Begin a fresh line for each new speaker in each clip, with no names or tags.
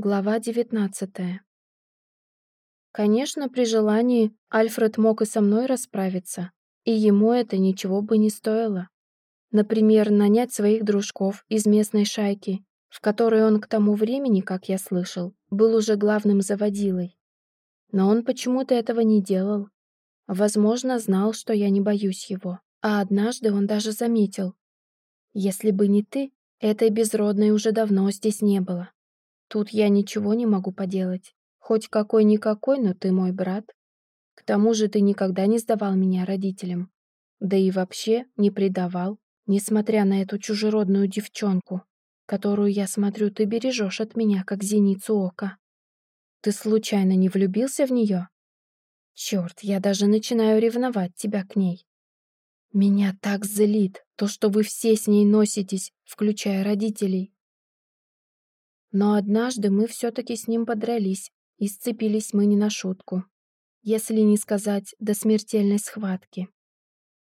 Глава 19 Конечно, при желании Альфред мог и со мной расправиться, и ему это ничего бы не стоило. Например, нанять своих дружков из местной шайки, в которой он к тому времени, как я слышал, был уже главным заводилой. Но он почему-то этого не делал. Возможно, знал, что я не боюсь его. А однажды он даже заметил. «Если бы не ты, этой безродной уже давно здесь не было». Тут я ничего не могу поделать. Хоть какой-никакой, но ты мой брат. К тому же ты никогда не сдавал меня родителям. Да и вообще не предавал, несмотря на эту чужеродную девчонку, которую, я смотрю, ты бережешь от меня, как зеницу ока. Ты случайно не влюбился в нее? Черт, я даже начинаю ревновать тебя к ней. Меня так злит то, что вы все с ней носитесь, включая родителей. Но однажды мы все-таки с ним подрались, и сцепились мы не на шутку. Если не сказать до смертельной схватки.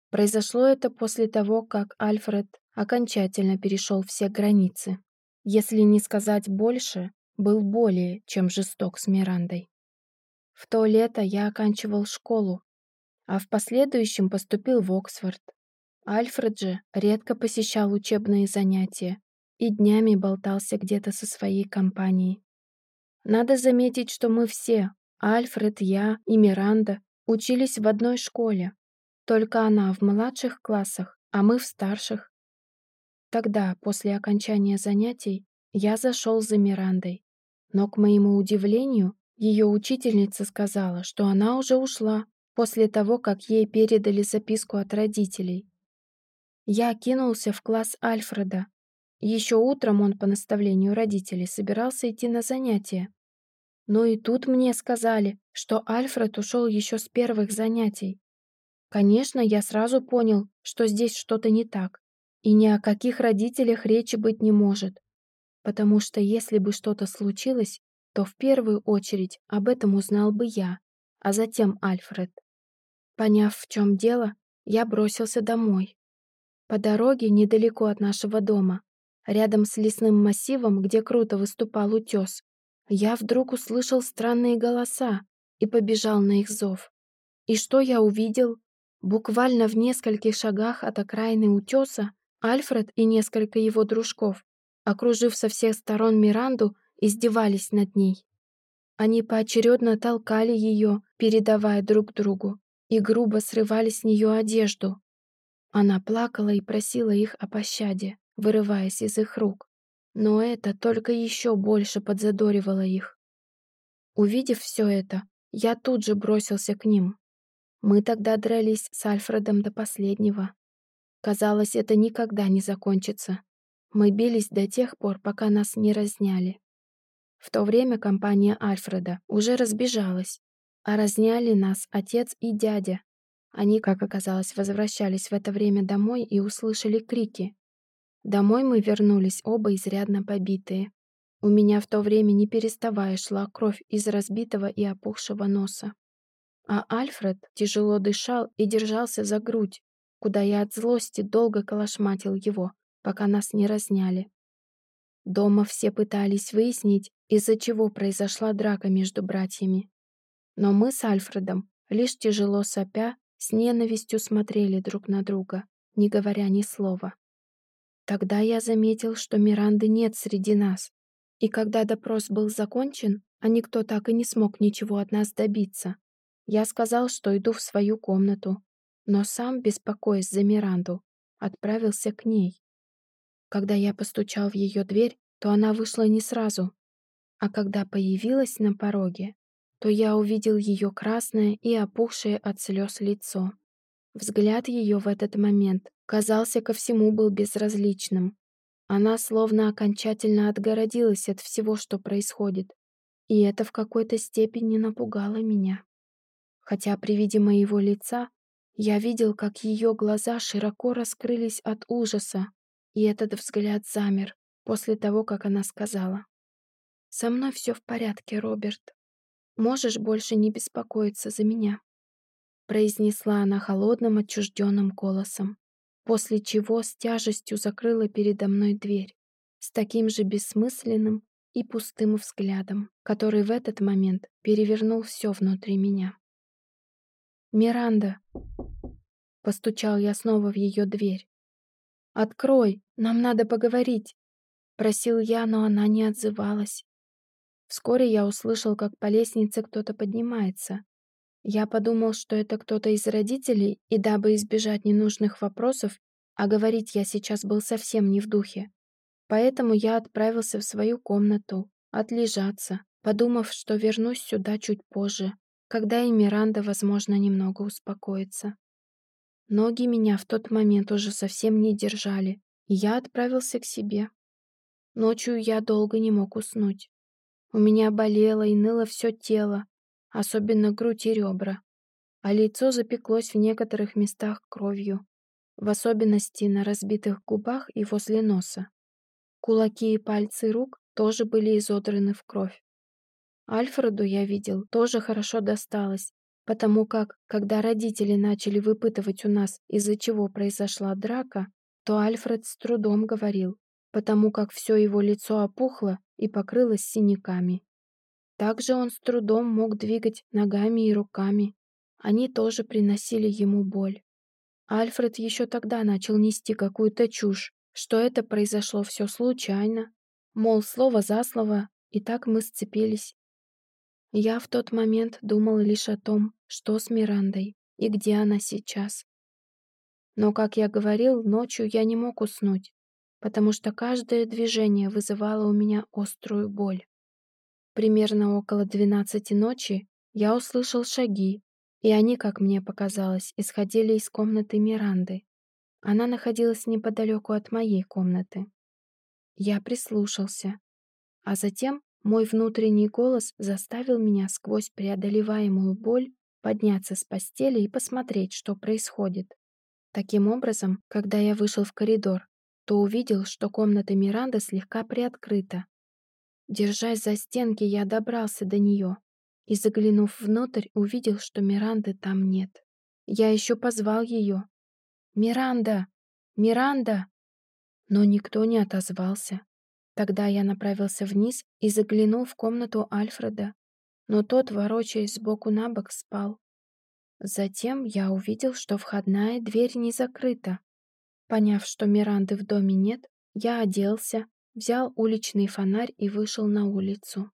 Произошло это после того, как Альфред окончательно перешел все границы. Если не сказать больше, был более чем жесток с Мирандой. В то лето я оканчивал школу, а в последующем поступил в Оксфорд. Альфред же редко посещал учебные занятия и днями болтался где-то со своей компанией. Надо заметить, что мы все, Альфред, я и Миранда, учились в одной школе. Только она в младших классах, а мы в старших. Тогда, после окончания занятий, я зашел за Мирандой. Но, к моему удивлению, ее учительница сказала, что она уже ушла после того, как ей передали записку от родителей. Я кинулся в класс Альфреда, еще утром он по наставлению родителей собирался идти на занятия. Но и тут мне сказали, что Альфред ушел еще с первых занятий. Конечно, я сразу понял, что здесь что-то не так, и ни о каких родителях речи быть не может. Потому что если бы что-то случилось, то в первую очередь об этом узнал бы я, а затем Альфред. Поняв, в чем дело, я бросился домой. По дороге недалеко от нашего дома Рядом с лесным массивом, где круто выступал утес, я вдруг услышал странные голоса и побежал на их зов. И что я увидел? Буквально в нескольких шагах от окраины утеса Альфред и несколько его дружков, окружив со всех сторон Миранду, издевались над ней. Они поочередно толкали ее, передавая друг другу, и грубо срывали с нее одежду. Она плакала и просила их о пощаде вырываясь из их рук. Но это только еще больше подзадоривало их. Увидев все это, я тут же бросился к ним. Мы тогда дрались с Альфредом до последнего. Казалось, это никогда не закончится. Мы бились до тех пор, пока нас не разняли. В то время компания Альфреда уже разбежалась, а разняли нас отец и дядя. Они, как оказалось, возвращались в это время домой и услышали крики. Домой мы вернулись оба изрядно побитые. У меня в то время не переставая шла кровь из разбитого и опухшего носа. А Альфред тяжело дышал и держался за грудь, куда я от злости долго колошматил его, пока нас не разняли. Дома все пытались выяснить, из-за чего произошла драка между братьями. Но мы с Альфредом, лишь тяжело сопя, с ненавистью смотрели друг на друга, не говоря ни слова. Тогда я заметил, что Миранды нет среди нас, и когда допрос был закончен, а никто так и не смог ничего от нас добиться, я сказал, что иду в свою комнату, но сам, беспокоясь за Миранду, отправился к ней. Когда я постучал в ее дверь, то она вышла не сразу, а когда появилась на пороге, то я увидел ее красное и опухшее от слез лицо. Взгляд ее в этот момент казался ко всему был безразличным. Она словно окончательно отгородилась от всего, что происходит. И это в какой-то степени напугало меня. Хотя при виде моего лица я видел, как ее глаза широко раскрылись от ужаса, и этот взгляд замер после того, как она сказала. «Со мной все в порядке, Роберт. Можешь больше не беспокоиться за меня», произнесла она холодным отчужденным голосом после чего с тяжестью закрыла передо мной дверь с таким же бессмысленным и пустым взглядом, который в этот момент перевернул все внутри меня. «Миранда!» — постучал я снова в ее дверь. «Открой, нам надо поговорить!» — просил я, но она не отзывалась. Вскоре я услышал, как по лестнице кто-то поднимается. Я подумал, что это кто-то из родителей, и дабы избежать ненужных вопросов, а говорить я сейчас был совсем не в духе. Поэтому я отправился в свою комнату, отлежаться, подумав, что вернусь сюда чуть позже, когда и Миранда, возможно, немного успокоится. Ноги меня в тот момент уже совсем не держали, и я отправился к себе. Ночью я долго не мог уснуть. У меня болело и ныло все тело, особенно грудь и ребра, а лицо запеклось в некоторых местах кровью, в особенности на разбитых губах и возле носа. Кулаки и пальцы рук тоже были изодраны в кровь. Альфреду, я видел, тоже хорошо досталось, потому как, когда родители начали выпытывать у нас, из-за чего произошла драка, то Альфред с трудом говорил, потому как все его лицо опухло и покрылось синяками. Также он с трудом мог двигать ногами и руками. Они тоже приносили ему боль. Альфред еще тогда начал нести какую-то чушь, что это произошло все случайно, мол, слово за слово, и так мы сцепились. Я в тот момент думал лишь о том, что с Мирандой и где она сейчас. Но, как я говорил, ночью я не мог уснуть, потому что каждое движение вызывало у меня острую боль. Примерно около двенадцати ночи я услышал шаги, и они, как мне показалось, исходили из комнаты Миранды. Она находилась неподалеку от моей комнаты. Я прислушался, а затем мой внутренний голос заставил меня сквозь преодолеваемую боль подняться с постели и посмотреть, что происходит. Таким образом, когда я вышел в коридор, то увидел, что комната Миранды слегка приоткрыта. Держась за стенки, я добрался до нее и, заглянув внутрь, увидел, что Миранды там нет. Я еще позвал ее. «Миранда! Миранда!» Но никто не отозвался. Тогда я направился вниз и заглянул в комнату Альфреда, но тот, ворочаясь сбоку на бок, спал. Затем я увидел, что входная дверь не закрыта. Поняв, что Миранды в доме нет, я оделся, взял уличный фонарь и вышел на улицу.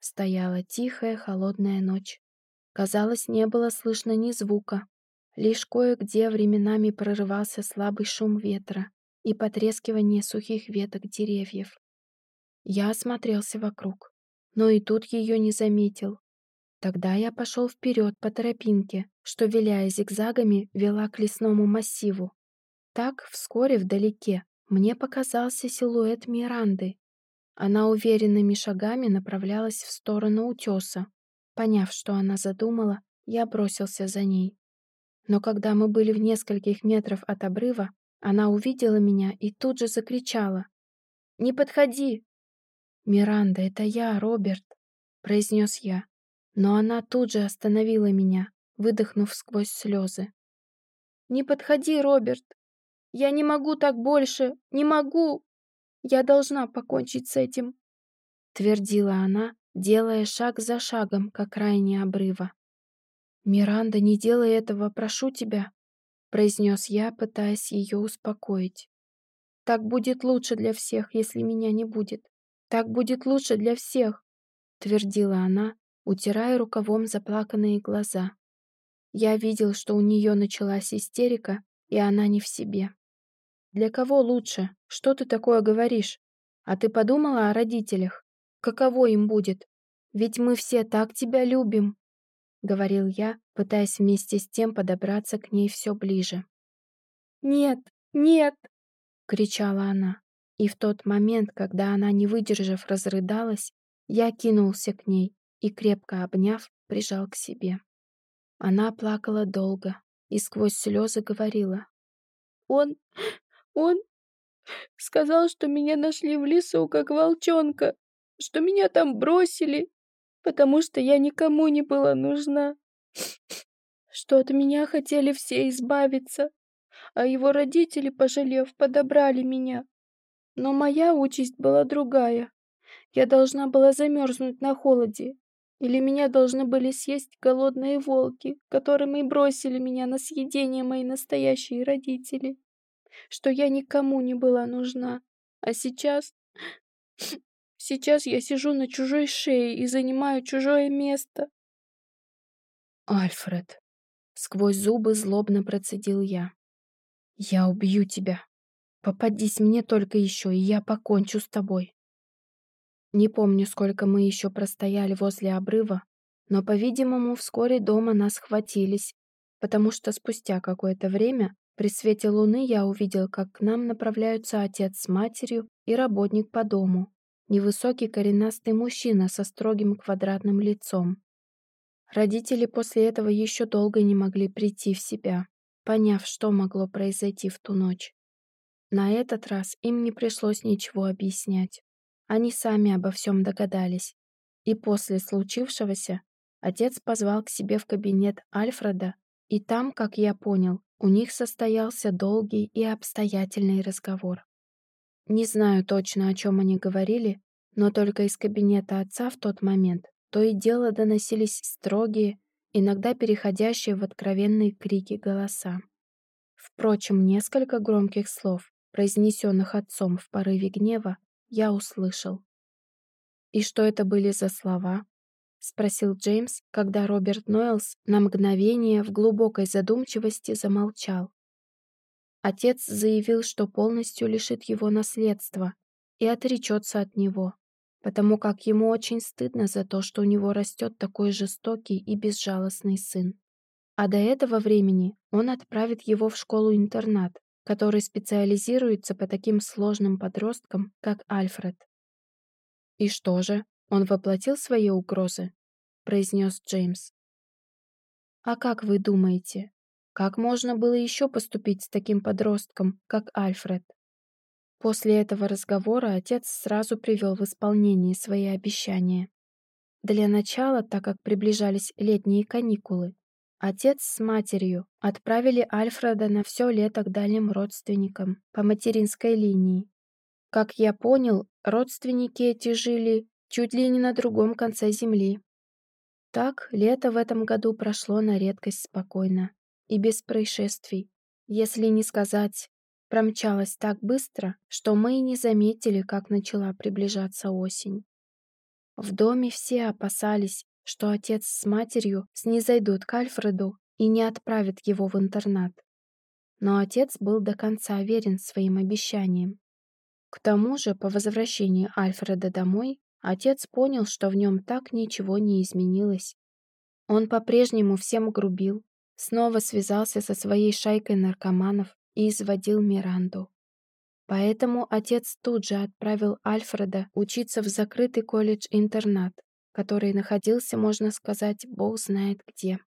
Стояла тихая, холодная ночь. Казалось, не было слышно ни звука. Лишь кое-где временами прорывался слабый шум ветра и потрескивание сухих веток деревьев. Я осмотрелся вокруг, но и тут ее не заметил. Тогда я пошел вперед по тропинке, что, виляя зигзагами, вела к лесному массиву. Так, вскоре вдалеке, мне показался силуэт Миранды. Она уверенными шагами направлялась в сторону утеса. Поняв, что она задумала, я бросился за ней. Но когда мы были в нескольких метрах от обрыва, она увидела меня и тут же закричала. «Не подходи!» «Миранда, это я, Роберт», — произнес я. Но она тут же остановила меня, выдохнув сквозь слезы. «Не подходи, Роберт! Я не могу так больше! Не могу! Я должна покончить с этим!» Твердила она, делая шаг за шагом к окраине обрыва. «Миранда, не делай этого, прошу тебя!» произнес я, пытаясь ее успокоить. «Так будет лучше для всех, если меня не будет. Так будет лучше для всех», твердила она, утирая рукавом заплаканные глаза. Я видел, что у нее началась истерика, и она не в себе. «Для кого лучше? Что ты такое говоришь? А ты подумала о родителях? Каково им будет? Ведь мы все так тебя любим!» — говорил я, пытаясь вместе с тем подобраться к ней все ближе. «Нет, нет!» — кричала она. И в тот момент, когда она, не выдержав, разрыдалась, я кинулся к ней и, крепко обняв, прижал к себе. Она плакала долго и сквозь слезы говорила. «Он... он сказал, что меня нашли в лесу, как волчонка, что меня там бросили, потому что я никому не была нужна. Что от меня хотели все избавиться, а его родители, пожалев, подобрали меня. Но моя участь была другая. Я должна была замерзнуть на холоде. Или меня должны были съесть голодные волки, которым и бросили меня на съедение мои настоящие родители. Что я никому не была нужна. А сейчас... Сейчас я сижу на чужой шее и занимаю чужое место. Альфред. Сквозь зубы злобно процедил я. Я убью тебя. Попадись мне только еще, и я покончу с тобой. Не помню, сколько мы еще простояли возле обрыва, но, по-видимому, вскоре дома нас хватились, потому что спустя какое-то время при свете луны я увидел, как к нам направляются отец с матерью и работник по дому, невысокий коренастый мужчина со строгим квадратным лицом. Родители после этого еще долго не могли прийти в себя, поняв, что могло произойти в ту ночь. На этот раз им не пришлось ничего объяснять. Они сами обо всем догадались. И после случившегося отец позвал к себе в кабинет Альфреда, и там, как я понял, у них состоялся долгий и обстоятельный разговор. Не знаю точно, о чем они говорили, но только из кабинета отца в тот момент то и дело доносились строгие, иногда переходящие в откровенные крики голоса. Впрочем, несколько громких слов, произнесенных отцом в порыве гнева, я услышал. «И что это были за слова?» — спросил Джеймс, когда Роберт Нойлс на мгновение в глубокой задумчивости замолчал. Отец заявил, что полностью лишит его наследства и отречется от него, потому как ему очень стыдно за то, что у него растет такой жестокий и безжалостный сын. А до этого времени он отправит его в школу-интернат, который специализируется по таким сложным подросткам, как Альфред. «И что же, он воплотил свои угрозы?» — произнес Джеймс. «А как вы думаете, как можно было еще поступить с таким подростком, как Альфред?» После этого разговора отец сразу привел в исполнение свои обещания. Для начала, так как приближались летние каникулы, Отец с матерью отправили Альфреда на все лето к дальним родственникам по материнской линии. Как я понял, родственники эти жили чуть ли не на другом конце земли. Так, лето в этом году прошло на редкость спокойно и без происшествий, если не сказать, промчалось так быстро, что мы и не заметили, как начала приближаться осень. В доме все опасались, что отец с матерью снизойдут к Альфреду и не отправят его в интернат. Но отец был до конца верен своим обещаниям. К тому же, по возвращении Альфреда домой, отец понял, что в нем так ничего не изменилось. Он по-прежнему всем грубил, снова связался со своей шайкой наркоманов и изводил Миранду. Поэтому отец тут же отправил Альфреда учиться в закрытый колледж-интернат, который находился, можно сказать, бог знает где.